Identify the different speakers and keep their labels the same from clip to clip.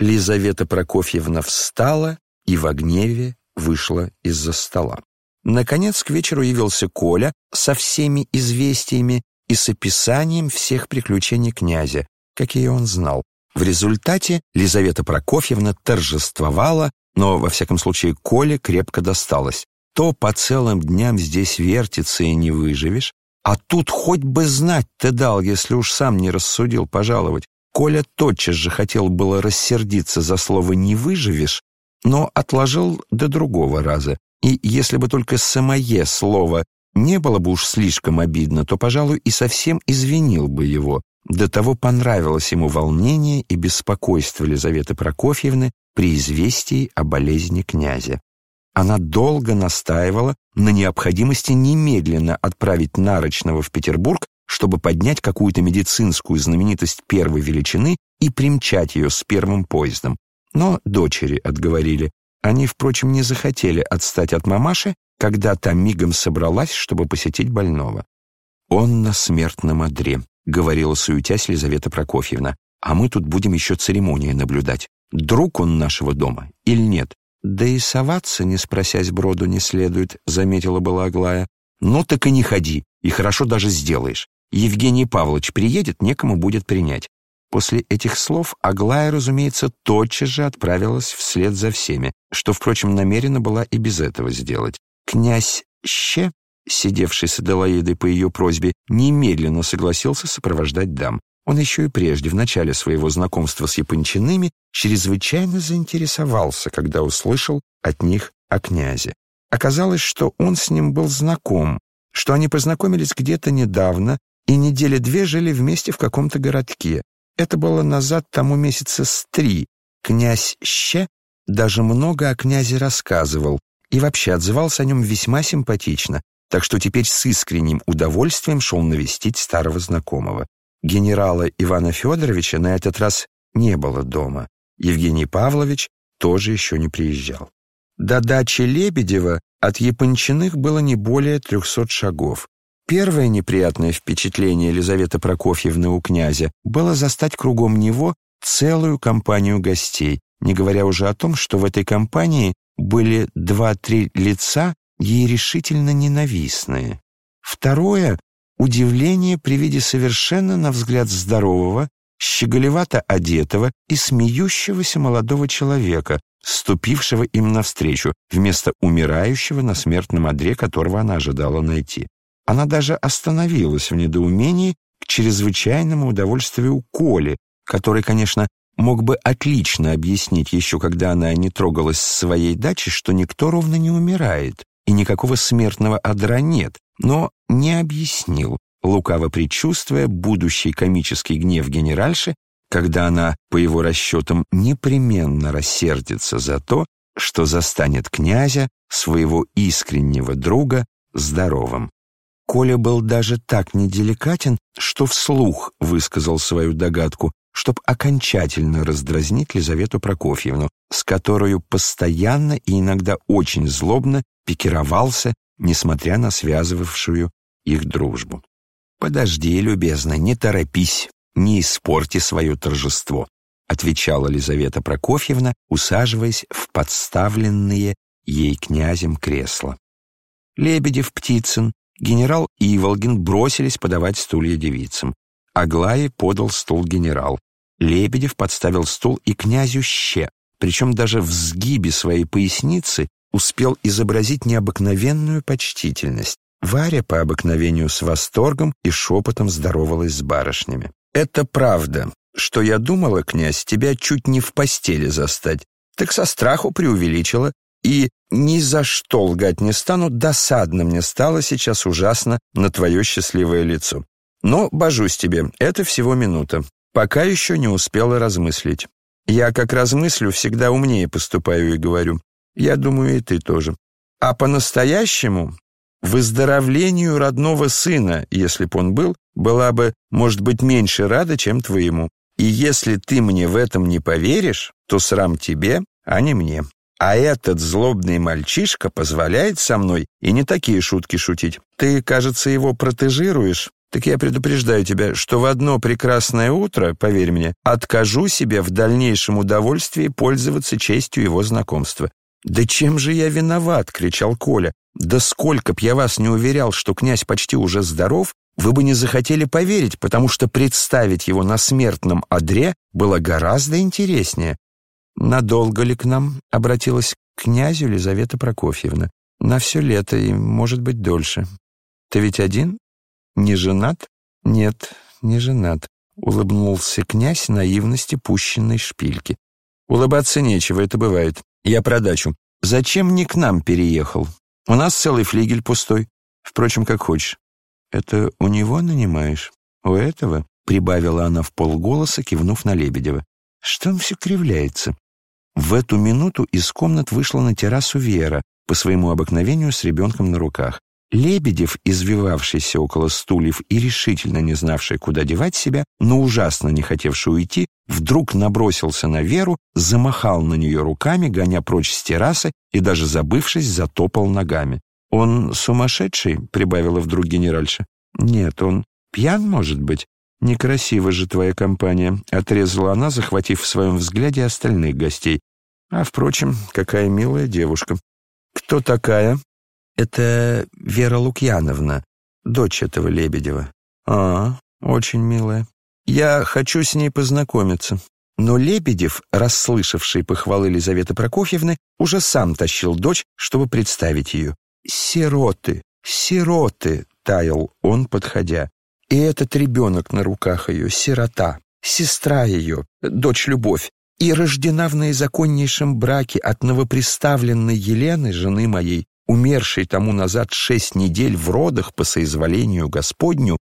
Speaker 1: Лизавета Прокофьевна встала и в гневе вышла из-за стола. Наконец к вечеру явился Коля со всеми известиями и с описанием всех приключений князя, какие он знал. В результате Лизавета Прокофьевна торжествовала, но, во всяком случае, Коле крепко досталось. То по целым дням здесь вертится и не выживешь, а тут хоть бы знать ты дал, если уж сам не рассудил пожаловать. Коля тотчас же хотел было рассердиться за слово «не выживешь», но отложил до другого раза. И если бы только самое слово не было бы уж слишком обидно, то, пожалуй, и совсем извинил бы его. До того понравилось ему волнение и беспокойство Елизаветы Прокофьевны при известии о болезни князя. Она долго настаивала на необходимости немедленно отправить Нарочного в Петербург, чтобы поднять какую-то медицинскую знаменитость первой величины и примчать ее с первым поездом. Но дочери отговорили. Они, впрочем, не захотели отстать от мамаши, когда та мигом собралась, чтобы посетить больного. «Он на смертном одре», — говорила суетясь Лизавета Прокофьевна, «а мы тут будем еще церемонии наблюдать. Друг он нашего дома или нет?» «Да и соваться, не спросясь броду, не следует», — заметила была Аглая. «Ну так и не ходи, и хорошо даже сделаешь. Евгений Павлович приедет, некому будет принять. После этих слов Аглая, разумеется, тотчас же отправилась вслед за всеми, что, впрочем, намерена была и без этого сделать. Князь Ще, сидевший с Аделаидой по ее просьбе, немедленно согласился сопровождать дам. Он еще и прежде, в начале своего знакомства с Япончиными, чрезвычайно заинтересовался, когда услышал от них о князе. Оказалось, что он с ним был знаком, что они познакомились где-то недавно и недели две жили вместе в каком-то городке. Это было назад тому месяца с три. Князь Ще даже много о князе рассказывал и вообще отзывался о нем весьма симпатично, так что теперь с искренним удовольствием шел навестить старого знакомого. Генерала Ивана Федоровича на этот раз не было дома. Евгений Павлович тоже еще не приезжал. До дачи Лебедева от Япончиных было не более трехсот шагов. Первое неприятное впечатление Елизаветы Прокофьевны у князя было застать кругом него целую компанию гостей, не говоря уже о том, что в этой компании были два-три лица, ей решительно ненавистные. Второе — удивление при виде совершенно, на взгляд, здорового, щеголевато одетого и смеющегося молодого человека, ступившего им навстречу, вместо умирающего на смертном одре, которого она ожидала найти. Она даже остановилась в недоумении к чрезвычайному удовольствию Коли, который, конечно, мог бы отлично объяснить еще, когда она не трогалась с своей дачи, что никто ровно не умирает и никакого смертного одра нет, но не объяснил, лукаво предчувствуя будущий комический гнев генеральши, когда она, по его расчетам, непременно рассердится за то, что застанет князя, своего искреннего друга, здоровым. Коля был даже так неделикатен, что вслух высказал свою догадку, чтобы окончательно раздразнить Лизавету Прокофьевну, с которой постоянно и иногда очень злобно пикировался, несмотря на связывавшую их дружбу. «Подожди, любезно, не торопись, не испорти свое торжество», отвечала Лизавета Прокофьевна, усаживаясь в подставленные ей князем кресла. Лебедев, Птицын Генерал и Иволгин бросились подавать стулья девицам. Аглае подал стул генерал. Лебедев подставил стул и князю Ще, причем даже в сгибе своей поясницы успел изобразить необыкновенную почтительность. Варя по обыкновению с восторгом и шепотом здоровалась с барышнями. «Это правда, что я думала, князь, тебя чуть не в постели застать. Так со страху преувеличила и ни за что лгать не стану, досадно мне стало сейчас ужасно на твое счастливое лицо. Но, божусь тебе, это всего минута. Пока еще не успела размыслить. Я, как размыслю, всегда умнее поступаю и говорю. Я думаю, и ты тоже. А по-настоящему, выздоровлению родного сына, если б он был, была бы, может быть, меньше рада, чем твоему. И если ты мне в этом не поверишь, то срам тебе, а не мне. А этот злобный мальчишка позволяет со мной и не такие шутки шутить. Ты, кажется, его протежируешь. Так я предупреждаю тебя, что в одно прекрасное утро, поверь мне, откажу себе в дальнейшем удовольствии пользоваться честью его знакомства. «Да чем же я виноват?» — кричал Коля. «Да сколько б я вас не уверял, что князь почти уже здоров, вы бы не захотели поверить, потому что представить его на смертном одре было гораздо интереснее». «Надолго ли к нам?» — обратилась к князю Елизавета Прокофьевна. «На все лето и, может быть, дольше. Ты ведь один?» «Не женат?» «Нет, не женат», — улыбнулся князь наивности пущенной шпильки. «Улыбаться нечего, это бывает. Я про дачу. Зачем не к нам переехал? У нас целый флигель пустой. Впрочем, как хочешь». «Это у него нанимаешь? У этого?» — прибавила она в полголоса, кивнув на Лебедева. «Что он все кривляется?» В эту минуту из комнат вышла на террасу Вера, по своему обыкновению с ребенком на руках. Лебедев, извивавшийся около стульев и решительно не знавший, куда девать себя, но ужасно не хотевший уйти, вдруг набросился на Веру, замахал на нее руками, гоня прочь с террасы и даже забывшись, затопал ногами. «Он сумасшедший?» — прибавила вдруг генеральша. «Нет, он пьян, может быть?» «Некрасива же твоя компания», — отрезала она, захватив в своем взгляде остальных гостей. «А, впрочем, какая милая девушка». «Кто такая?» Это Вера Лукьяновна, дочь этого Лебедева. А, очень милая. Я хочу с ней познакомиться. Но Лебедев, расслышавший похвалы Елизаветы Прокофьевны, уже сам тащил дочь, чтобы представить ее. «Сироты, сироты!» — таял он, подходя. И этот ребенок на руках ее, сирота, сестра ее, дочь Любовь, и рождена в наизаконнейшем браке от новоприставленной Елены, жены моей, умерший тому назад шесть недель в родах по соизволению Господню,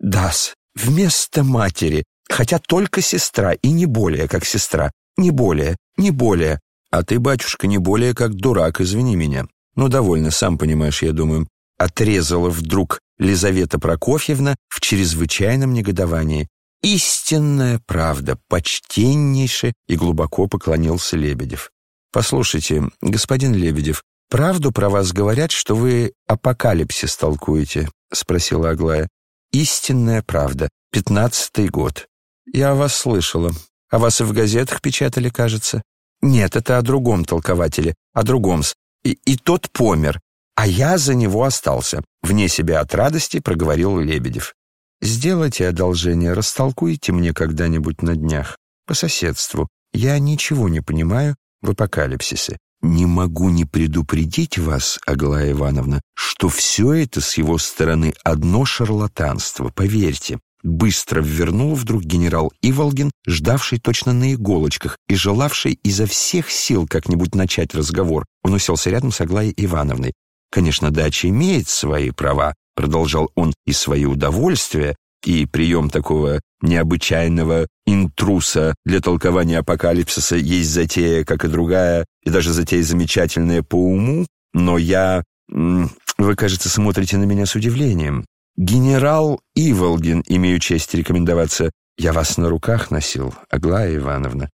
Speaker 1: дас вместо матери, хотя только сестра, и не более, как сестра, не более, не более. А ты, батюшка, не более, как дурак, извини меня. Ну, довольно, сам понимаешь, я думаю. Отрезала вдруг Лизавета Прокофьевна в чрезвычайном негодовании. Истинная правда, почтеннейше и глубоко поклонился Лебедев. «Послушайте, господин Лебедев, «Правду про вас говорят, что вы апокалипсис толкуете?» — спросила Аглая. «Истинная правда. Пятнадцатый год. Я о вас слышала. О вас и в газетах печатали, кажется. Нет, это о другом толкователе, о другом. И, и тот помер, а я за него остался. Вне себя от радости проговорил Лебедев. Сделайте одолжение, растолкуйте мне когда-нибудь на днях. По соседству. Я ничего не понимаю в апокалипсисе. «Не могу не предупредить вас, Аглая Ивановна, что все это с его стороны одно шарлатанство, поверьте». Быстро ввернул вдруг генерал Иволгин, ждавший точно на иголочках и желавший изо всех сил как-нибудь начать разговор. Он уселся рядом с Аглаей Ивановной. «Конечно, дача имеет свои права», — продолжал он, — «и свои удовольствия, и прием такого необычайного интруса для толкования апокалипсиса есть затея, как и другая, и даже затея замечательная по уму, но я... Вы, кажется, смотрите на меня с удивлением. Генерал Иволгин, имею честь рекомендоваться. Я вас на руках носил, Аглая Ивановна.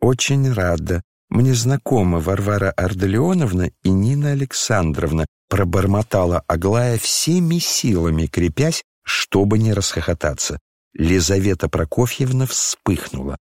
Speaker 1: Очень рада. Мне знакома Варвара Арделеоновна и Нина Александровна, пробормотала Аглая всеми силами, крепясь чтобы не расхохотаться. Лизавета Прокофьевна вспыхнула.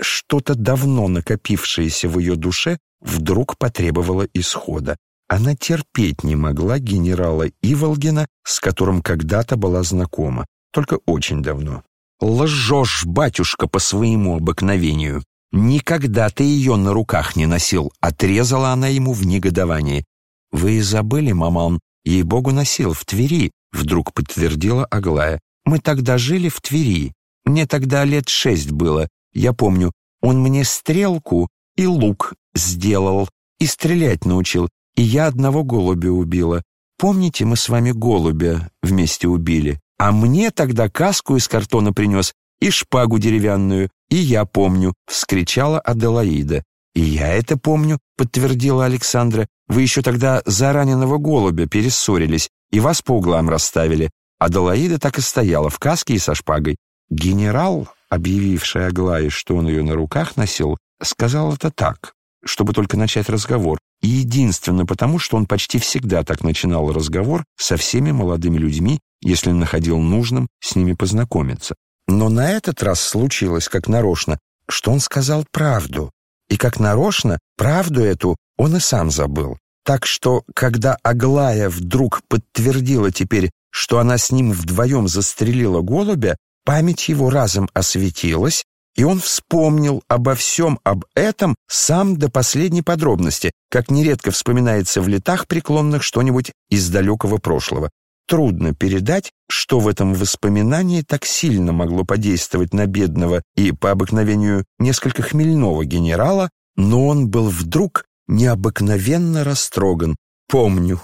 Speaker 1: Что-то давно накопившееся в ее душе вдруг потребовало исхода. Она терпеть не могла генерала Иволгина, с которым когда-то была знакома, только очень давно. «Лжешь, батюшка, по своему обыкновению. Никогда ты ее на руках не носил», — отрезала она ему в негодовании. «Вы забыли, маман, ей-богу, носил в Твери, Вдруг подтвердила Аглая. «Мы тогда жили в Твери. Мне тогда лет шесть было. Я помню, он мне стрелку и лук сделал, и стрелять научил, и я одного голубя убила. Помните, мы с вами голубя вместе убили? А мне тогда каску из картона принес и шпагу деревянную, и я помню», — вскричала Аделаида. «И я это помню», — подтвердила Александра. «Вы еще тогда за раненого голубя перессорились, и вас по углам расставили, а Далаида так и стояла в каске и со шпагой. Генерал, объявивший Аглае, что он ее на руках носил, сказал это так, чтобы только начать разговор, и единственно потому, что он почти всегда так начинал разговор со всеми молодыми людьми если находил нужным с ними познакомиться. Но на этот раз случилось, как нарочно, что он сказал правду. И как нарочно, правду эту он и сам забыл. Так что, когда Аглая вдруг подтвердила теперь, что она с ним вдвоем застрелила голубя, память его разом осветилась, и он вспомнил обо всем об этом сам до последней подробности, как нередко вспоминается в летах преклонных что-нибудь из далекого прошлого. Трудно передать, что в этом воспоминании так сильно могло подействовать на бедного и, по обыкновению, несколько хмельного генерала, но он был вдруг необыкновенно растроган. «Помню,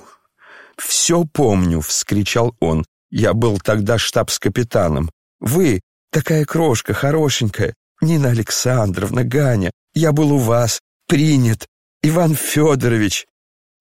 Speaker 1: все помню!» — вскричал он. «Я был тогда штабс-капитаном. Вы, такая крошка, хорошенькая, Нина Александровна, Ганя, я был у вас, принят, Иван Федорович».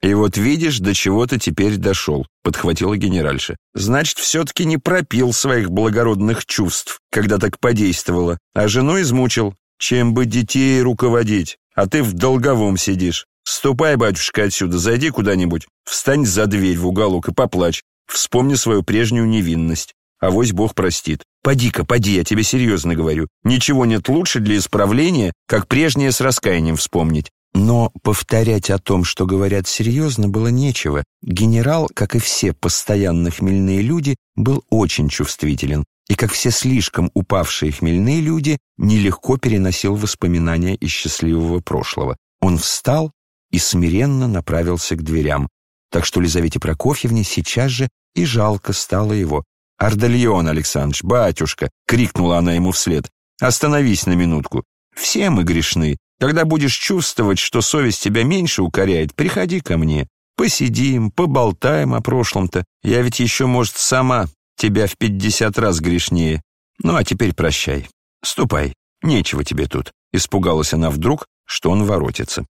Speaker 1: «И вот видишь, до чего ты теперь дошел», — подхватила генеральша. «Значит, все-таки не пропил своих благородных чувств, когда так подействовало, а жену измучил. Чем бы детей руководить, а ты в долговом сидишь. Ступай, батюшка, отсюда, зайди куда-нибудь, встань за дверь в уголок и поплачь. Вспомни свою прежнюю невинность. Авось Бог простит. Поди-ка, поди, я тебе серьезно говорю. Ничего нет лучше для исправления, как прежнее с раскаянием вспомнить. Но повторять о том, что говорят серьезно, было нечего. Генерал, как и все постоянно хмельные люди, был очень чувствителен, и, как все слишком упавшие хмельные люди, нелегко переносил воспоминания из счастливого прошлого. Он встал и смиренно направился к дверям, так что Лизавете Прокофьевне сейчас же и жалко стало его. «Ардальон Александрович, батюшка!» — крикнула она ему вслед. «Остановись на минутку. Все мы грешны, когда будешь чувствовать, что совесть тебя меньше укоряет, приходи ко мне. Посидим, поболтаем о прошлом-то. Я ведь еще, может, сама тебя в пятьдесят раз грешнее. Ну, а теперь прощай. Ступай, нечего тебе тут». Испугалась она вдруг, что он воротится.